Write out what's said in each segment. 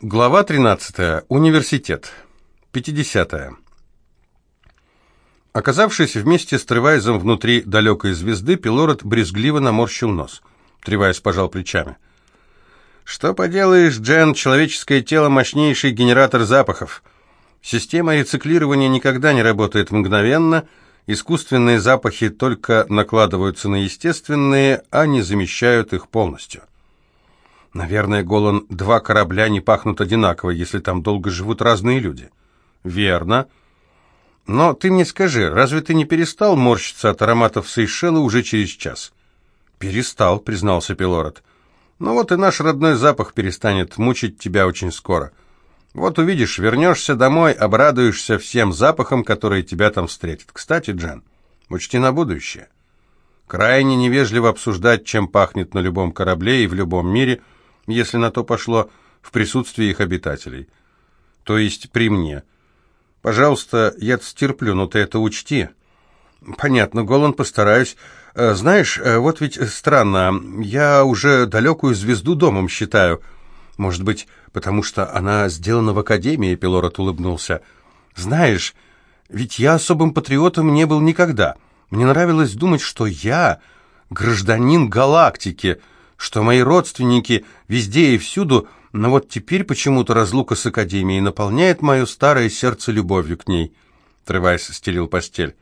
Глава 13. Университет. 50. -е. Оказавшись вместе с Тревайзом внутри далекой звезды, Пилород брезгливо наморщил нос. Тревайз пожал плечами. «Что поделаешь, Джен, человеческое тело – мощнейший генератор запахов. Система рециклирования никогда не работает мгновенно, искусственные запахи только накладываются на естественные, а не замещают их полностью». Наверное, Голан, два корабля не пахнут одинаково, если там долго живут разные люди. Верно. Но ты мне скажи, разве ты не перестал морщиться от ароматов Сейшела уже через час? Перестал, признался Пилород. Ну вот и наш родной запах перестанет мучить тебя очень скоро. Вот увидишь, вернешься домой, обрадуешься всем запахам, которые тебя там встретят. Кстати, Джен, учти на будущее. Крайне невежливо обсуждать, чем пахнет на любом корабле и в любом мире – если на то пошло, в присутствии их обитателей. То есть при мне. Пожалуйста, я стерплю, но ты это учти. Понятно, Голан, постараюсь. Э, знаешь, э, вот ведь странно, я уже далекую звезду домом считаю. Может быть, потому что она сделана в Академии, Пилорот улыбнулся. Знаешь, ведь я особым патриотом не был никогда. Мне нравилось думать, что я гражданин галактики — что мои родственники везде и всюду, но вот теперь почему-то разлука с Академией наполняет мое старое сердце любовью к ней. Тревайс стелил постель.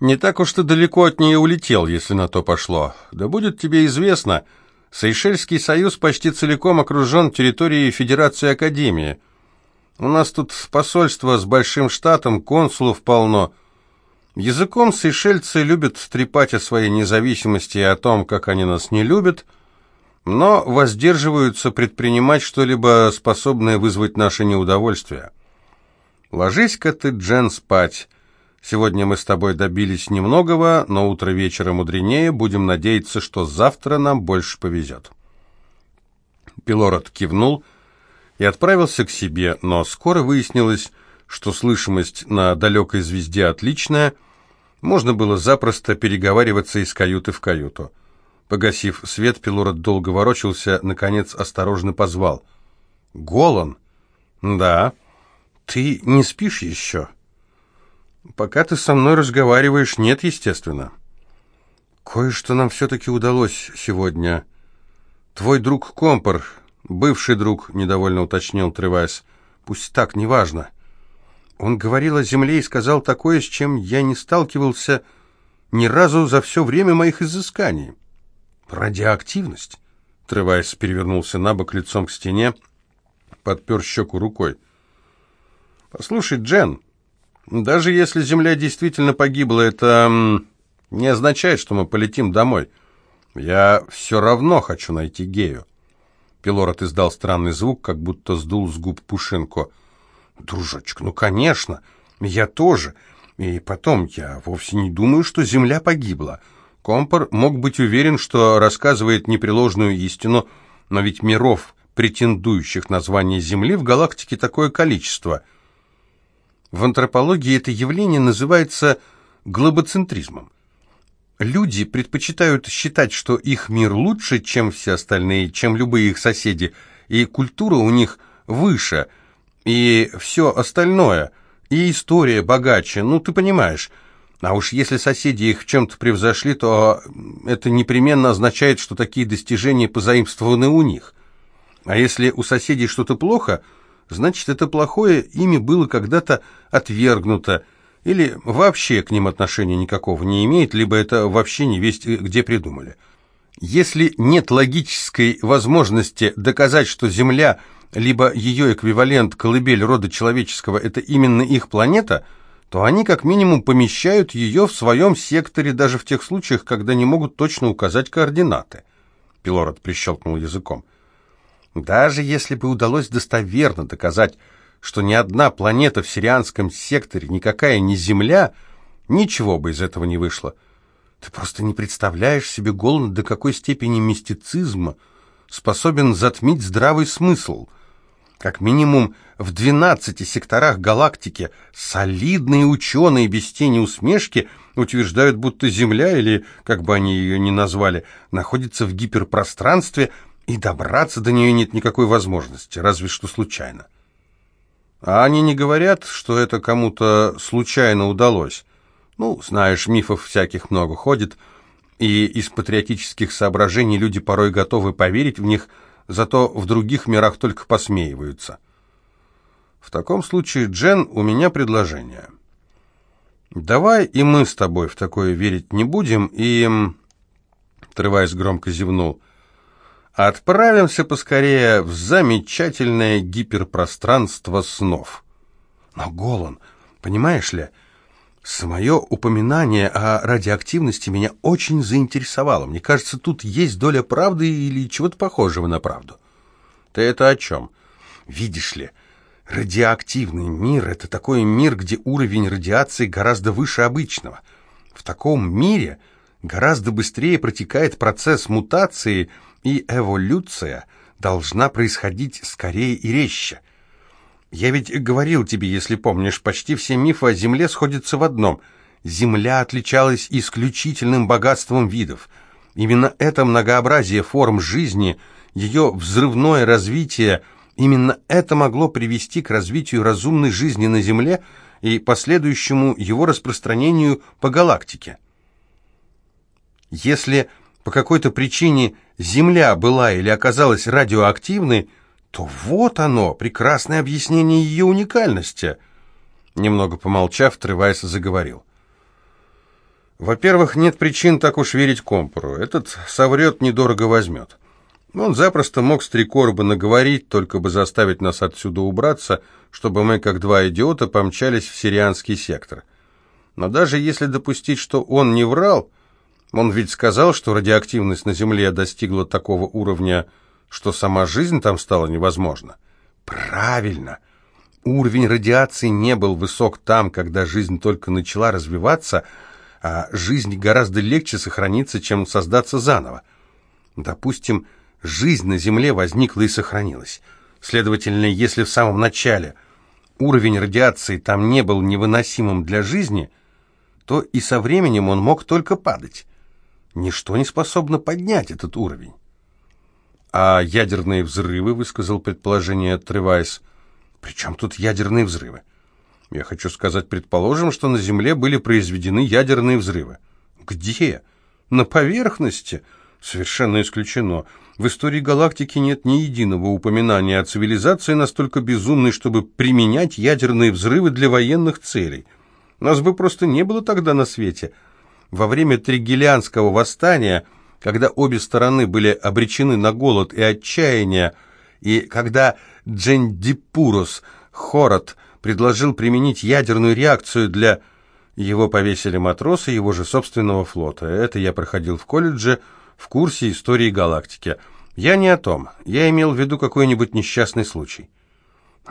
Не так уж ты далеко от нее улетел, если на то пошло. Да будет тебе известно, Сейшельский союз почти целиком окружен территорией Федерации Академии. У нас тут посольство с большим штатом, консулов полно. Языком сейшельцы любят трепать о своей независимости и о том, как они нас не любят – но воздерживаются предпринимать что-либо, способное вызвать наше неудовольствие. Ложись-ка ты, Джен, спать. Сегодня мы с тобой добились немногого, но утро вечера мудренее, будем надеяться, что завтра нам больше повезет. Пилород кивнул и отправился к себе, но скоро выяснилось, что слышимость на далекой звезде отличная, можно было запросто переговариваться из каюты в каюту. Погасив свет, Пилород долго ворочался, наконец осторожно позвал. «Голан?» «Да». «Ты не спишь еще?» «Пока ты со мной разговариваешь, нет, естественно». «Кое-что нам все-таки удалось сегодня. Твой друг Компор, бывший друг, — недовольно уточнил Тревайс, — пусть так, неважно. Он говорил о земле и сказал такое, с чем я не сталкивался ни разу за все время моих изысканий». «Радиоактивность?» Тревайс перевернулся на бок лицом к стене, подпер щеку рукой. «Послушай, Джен, даже если Земля действительно погибла, это не означает, что мы полетим домой. Я все равно хочу найти Гею». Пилород издал странный звук, как будто сдул с губ пушинку. «Дружочек, ну, конечно, я тоже. И потом, я вовсе не думаю, что Земля погибла». Компор мог быть уверен, что рассказывает непреложную истину, но ведь миров, претендующих на звание Земли, в галактике такое количество. В антропологии это явление называется глобоцентризмом. Люди предпочитают считать, что их мир лучше, чем все остальные, чем любые их соседи, и культура у них выше, и все остальное, и история богаче, ну ты понимаешь – а уж если соседи их в чем-то превзошли, то это непременно означает, что такие достижения позаимствованы у них. А если у соседей что-то плохо, значит, это плохое ими было когда-то отвергнуто, или вообще к ним отношения никакого не имеет, либо это вообще не весть где придумали. Если нет логической возможности доказать, что Земля, либо ее эквивалент, колыбель рода человеческого, это именно их планета – то они как минимум помещают ее в своем секторе даже в тех случаях, когда не могут точно указать координаты. Пилород прищелкнул языком. Даже если бы удалось достоверно доказать, что ни одна планета в сирианском секторе, никакая не Земля, ничего бы из этого не вышло. Ты просто не представляешь себе, Голан, до какой степени мистицизма способен затмить здравый смысл — как минимум в 12 секторах галактики солидные ученые без тени усмешки утверждают, будто Земля, или как бы они ее ни назвали, находится в гиперпространстве и добраться до нее нет никакой возможности, разве что случайно. А они не говорят, что это кому-то случайно удалось. Ну, знаешь, мифов всяких много ходит, и из патриотических соображений люди порой готовы поверить в них, зато в других мирах только посмеиваются. В таком случае, Джен, у меня предложение. Давай и мы с тобой в такое верить не будем, и... Отрываясь громко зевнул. Отправимся поскорее в замечательное гиперпространство снов. Но, Голан, понимаешь ли, самое упоминание о радиоактивности меня очень заинтересовало. Мне кажется, тут есть доля правды или чего-то похожего на правду. Ты это о чем? Видишь ли, радиоактивный мир — это такой мир, где уровень радиации гораздо выше обычного. В таком мире гораздо быстрее протекает процесс мутации — и эволюция должна происходить скорее и резче. Я ведь говорил тебе, если помнишь, почти все мифы о Земле сходятся в одном. Земля отличалась исключительным богатством видов. Именно это многообразие форм жизни, ее взрывное развитие, именно это могло привести к развитию разумной жизни на Земле и последующему его распространению по галактике. Если по какой-то причине Земля была или оказалась радиоактивной, то вот оно, прекрасное объяснение ее уникальности. Немного помолчав, Тревайс заговорил. Во-первых, нет причин так уж верить Компору. Этот соврет, недорого возьмет. Он запросто мог с три короба наговорить, только бы заставить нас отсюда убраться, чтобы мы, как два идиота, помчались в сирианский сектор. Но даже если допустить, что он не врал, он ведь сказал, что радиоактивность на Земле достигла такого уровня, что сама жизнь там стала невозможна. Правильно. Уровень радиации не был высок там, когда жизнь только начала развиваться, а жизнь гораздо легче сохраниться, чем создаться заново. Допустим, жизнь на Земле возникла и сохранилась. Следовательно, если в самом начале уровень радиации там не был невыносимым для жизни, то и со временем он мог только падать. Ничто не способно поднять этот уровень. А ядерные взрывы, высказал предположение Тревайс. При чем тут ядерные взрывы? Я хочу сказать, предположим, что на Земле были произведены ядерные взрывы. Где? На поверхности? Совершенно исключено. В истории галактики нет ни единого упоминания о цивилизации настолько безумной, чтобы применять ядерные взрывы для военных целей. Нас бы просто не было тогда на свете – во время Тригелианского восстания, когда обе стороны были обречены на голод и отчаяние, и когда Джендипурус Хорот предложил применить ядерную реакцию для... Его повесили матросы его же собственного флота. Это я проходил в колледже в курсе истории галактики. Я не о том. Я имел в виду какой-нибудь несчастный случай.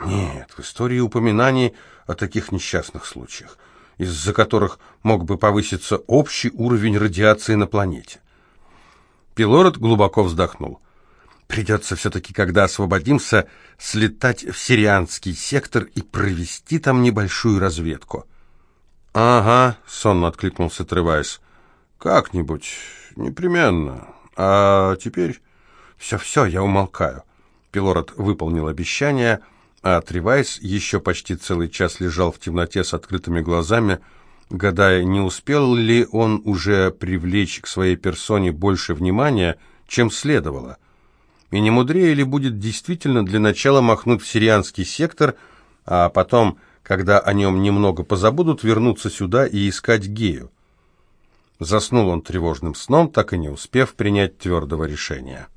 Нет, в истории упоминаний о таких несчастных случаях из-за которых мог бы повыситься общий уровень радиации на планете. Пилород глубоко вздохнул. Придется все-таки, когда освободимся, слетать в сирианский сектор и провести там небольшую разведку. «Ага», — сонно откликнулся Тревайс. «Как-нибудь, непременно. А теперь...» «Все-все, я умолкаю». Пилород выполнил обещание — а Тревайс еще почти целый час лежал в темноте с открытыми глазами, гадая, не успел ли он уже привлечь к своей персоне больше внимания, чем следовало. И не мудрее ли будет действительно для начала махнуть в сирианский сектор, а потом, когда о нем немного позабудут, вернуться сюда и искать гею. Заснул он тревожным сном, так и не успев принять твердого решения.